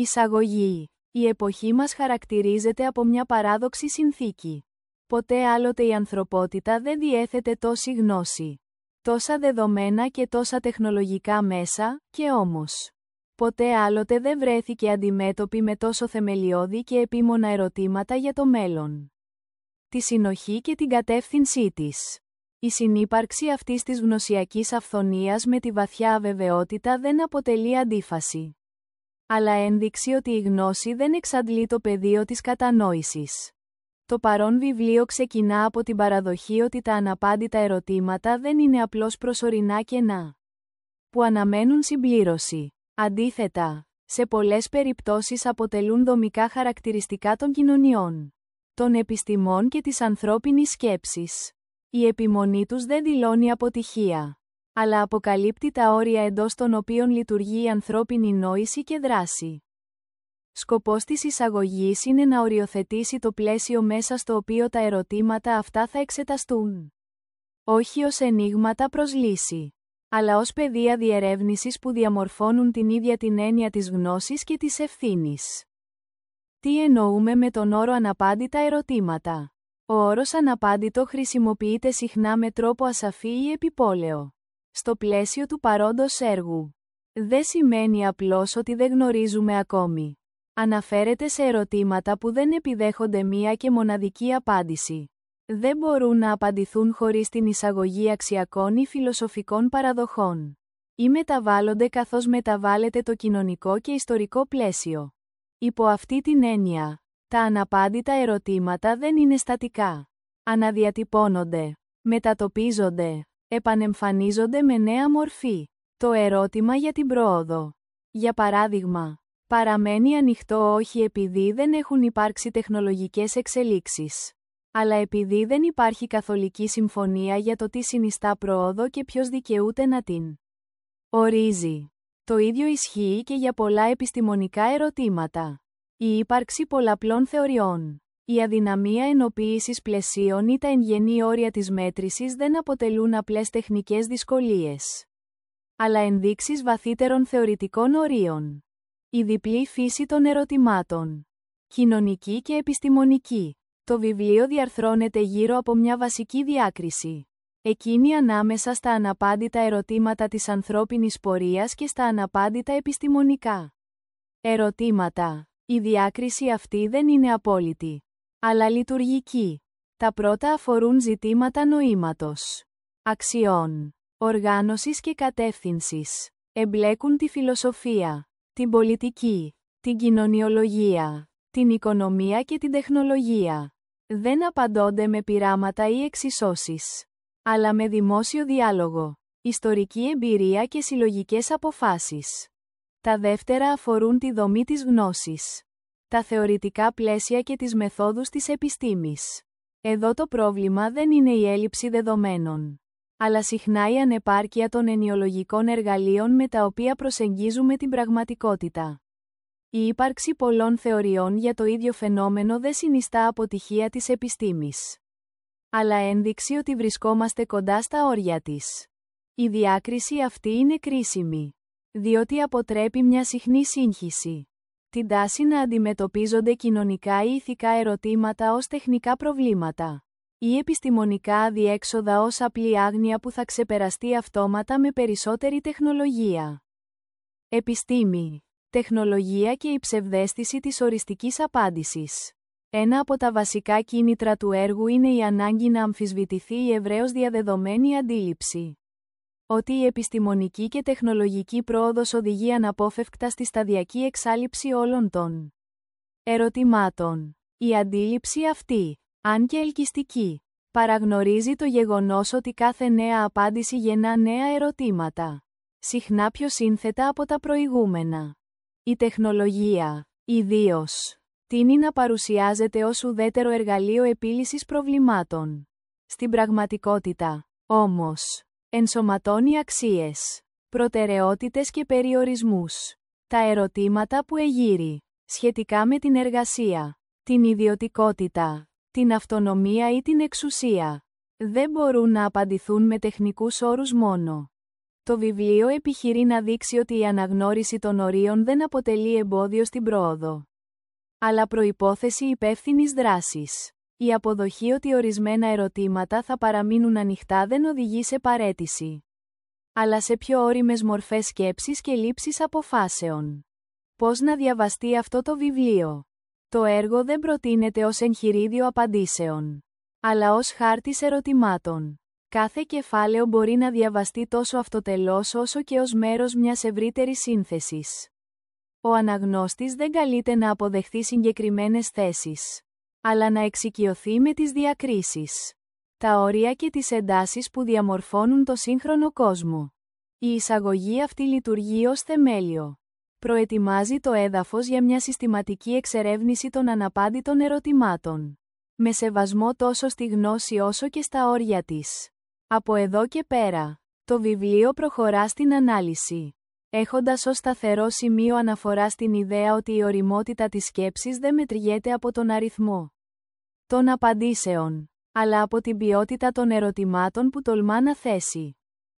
Εισαγωγή. Η εποχή μας χαρακτηρίζεται από μια παράδοξη συνθήκη. Ποτέ άλλοτε η ανθρωπότητα δεν διέθετε τόση γνώση. Τόσα δεδομένα και τόσα τεχνολογικά μέσα, και όμως. Ποτέ άλλοτε δεν βρέθηκε αντιμέτωπη με τόσο θεμελιώδη και επίμονα ερωτήματα για το μέλλον. Τη συνοχή και την κατεύθυνσή της. Η συνύπαρξη αυτής της γνωσιακής αυθονίας με τη βαθιά αβεβαιότητα δεν αποτελεί αντίφαση. Αλλά ένδειξη ότι η γνώση δεν εξαντλεί το πεδίο της κατανόησης. Το παρόν βιβλίο ξεκινά από την παραδοχή ότι τα αναπάντητα ερωτήματα δεν είναι απλώς προσωρινά κενά. Που αναμένουν συμπλήρωση. Αντίθετα, σε πολλές περιπτώσεις αποτελούν δομικά χαρακτηριστικά των κοινωνιών, των επιστημών και της ανθρώπινης σκέψης. Η επιμονή τους δεν δηλώνει αποτυχία, αλλά αποκαλύπτει τα όρια εντός των οποίων λειτουργεί η ανθρώπινη νόηση και δράση. Σκοπός της εισαγωγής είναι να οριοθετήσει το πλαίσιο μέσα στο οποίο τα ερωτήματα αυτά θα εξεταστούν. Όχι ως ενίγματα προς λύση, αλλά ως πεδία διερεύνησης που διαμορφώνουν την ίδια την έννοια της γνώσης και της ευθύνης. Τι εννοούμε με τον όρο αναπάντητα ερωτήματα; Ο όρος αναπάντητο χρησιμοποιείται συχνά με τρόπο ασαφή ή επιπόλαιο. Στο πλαίσιο του παρόντος έργου. Δεν σημαίνει απλώς ότι δεν γνωρίζουμε ακόμη. Αναφέρεται σε ερωτήματα που δεν επιδέχονται μία και μοναδική απάντηση. Δεν μπορούν να απαντηθούν χωρίς την εισαγωγή αξιακών ή φιλοσοφικών παραδοχών. Ή μεταβάλλονται καθώς μεταβάλλεται το κοινωνικό και ιστορικό πλαίσιο. Υπό αυτή την έννοια, τα αναπάντητα ερωτήματα δεν είναι στατικά. Αναδιατυπώνονται, μετατοπίζονται, επανεμφανίζονται με νέα μορφή. Το ερώτημα για την πρόοδο. Για παράδειγμα, παραμένει ανοιχτό όχι επειδή δεν έχουν υπάρξει τεχνολογικές εξελίξεις, αλλά επειδή δεν υπάρχει καθολική συμφωνία για το τι συνιστά πρόοδο και ποιος δικαιούται να την ορίζει. Το ίδιο ισχύει και για πολλά επιστημονικά ερωτήματα. Η ύπαρξη πολλαπλών θεωριών. Η αδυναμία ενοποίησης πλαισίων ή τα εγγενή όρια της μέτρησης δεν αποτελούν απλές τεχνικές δυσκολίες. Αλλά ενδείξεις βαθύτερων θεωρητικών ορίων. Η διπλή φύση των ερωτημάτων. Κοινωνική και επιστημονική. Το βιβλίο διαρθρώνεται γύρω από μια βασική διάκριση. Εκείνη ανάμεσα στα αναπάντητα ερωτήματα της ανθρώπινης πορείας και στα αναπάντητα επιστημονικά. Ερωτήματα. Η διάκριση αυτή δεν είναι απόλυτη, αλλά λειτουργική. Τα πρώτα αφορούν ζητήματα νοήματος, αξιών, οργάνωσης και κατεύθυνσης. Εμπλέκουν τη φιλοσοφία, την πολιτική, την κοινωνιολογία, την οικονομία και την τεχνολογία. Δεν απαντώνται με πειράματα ή εξισώσεις, αλλά με δημόσιο διάλογο, ιστορική εμπειρία και συλλογικές αποφάσεις. Τα δεύτερα αφορούν τη δομή της γνώσης, τα θεωρητικά πλαίσια και τις μεθόδους της επιστήμης. Εδώ το πρόβλημα δεν είναι η έλλειψη δεδομένων, αλλά συχνά η ανεπάρκεια των ενιολογικών εργαλείων με τα οποία προσεγγίζουμε την πραγματικότητα. Η ύπαρξη πολλών θεωριών για το ίδιο φαινόμενο δεν συνιστά αποτυχία της επιστήμης. Αλλά ένδειξη ότι βρισκόμαστε κοντά στα όρια της. Η διάκριση αυτή είναι κρίσιμη. Διότι αποτρέπει μια συχνή σύγχυση. Την τάση να αντιμετωπίζονται κοινωνικά ή ηθικά ερωτήματα ως τεχνικά προβλήματα. Ή επιστημονικά αδιέξοδα ως απλή άγνοια που θα ξεπεραστεί αυτόματα με περισσότερη τεχνολογία. Επιστήμη τεχνολογία και η ψευδέστηση της οριστικής απάντησης. Ένα από τα βασικά κίνητρα του έργου είναι η ανάγκη να αμφισβητηθεί η ευρέως διαδεδομένη αντίληψη. Ότι η επιστημονική και τεχνολογική πρόοδος οδηγεί αναπόφευκτα στη σταδιακή εξάλληψη όλων των ερωτημάτων. Η αντίληψη αυτή, αν και ελκυστική, παραγνωρίζει το γεγονός ότι κάθε νέα απάντηση γεννά νέα ερωτήματα. Συχνά πιο σύνθετα από τα προηγούμενα. Η τεχνολογία, ιδίως, τίνει να παρουσιάζεται ως ουδέτερο εργαλείο επίλυσης προβλημάτων. Στην πραγματικότητα, όμως, ενσωματώνει αξίες, προτεραιότητες και περιορισμούς. Τα ερωτήματα που εγείρει, σχετικά με την εργασία, την ιδιωτικότητα, την αυτονομία ή την εξουσία, δεν μπορούν να απαντηθούν με τεχνικούς όρους μόνο. Το βιβλίο επιχειρεί να δείξει ότι η αναγνώριση των ορίων δεν αποτελεί εμπόδιο στην πρόοδο. Αλλά προϋπόθεση υπεύθυνης δράσης. Η αποδοχή ότι ορισμένα ερωτήματα θα παραμείνουν ανοιχτά δεν οδηγεί σε παρέτηση. Αλλά σε πιο όριμες μορφές σκέψης και λήψης αποφάσεων. Πώς να διαβαστεί αυτό το βιβλίο; Το έργο δεν προτείνεται ως εγχειρίδιο απαντήσεων. Αλλά ως χάρτης ερωτημάτων. Κάθε κεφάλαιο μπορεί να διαβαστεί τόσο αυτοτελώς όσο και ως μέρος μιας ευρύτερης σύνθεσης. Ο αναγνώστης δεν καλείται να αποδεχθεί συγκεκριμένες θέσεις, αλλά να εξοικειωθεί με τις διακρίσεις, τα όρια και τις εντάσεις που διαμορφώνουν το σύγχρονο κόσμο. Η εισαγωγή αυτή λειτουργεί ως θεμέλιο. Προετοιμάζει το έδαφος για μια συστηματική εξερεύνηση των αναπάντητων ερωτημάτων. Με σεβασμό τόσο στη γνώση όσο και στα όρια της. Από εδώ και πέρα, το βιβλίο προχωρά στην ανάλυση. Έχοντας ως σταθερό σημείο αναφοράς στην ιδέα ότι η οριμότητα της σκέψης δεν μετριέται από τον αριθμό των απαντήσεων, αλλά από την ποιότητα των ερωτημάτων που τολμά να θέσει.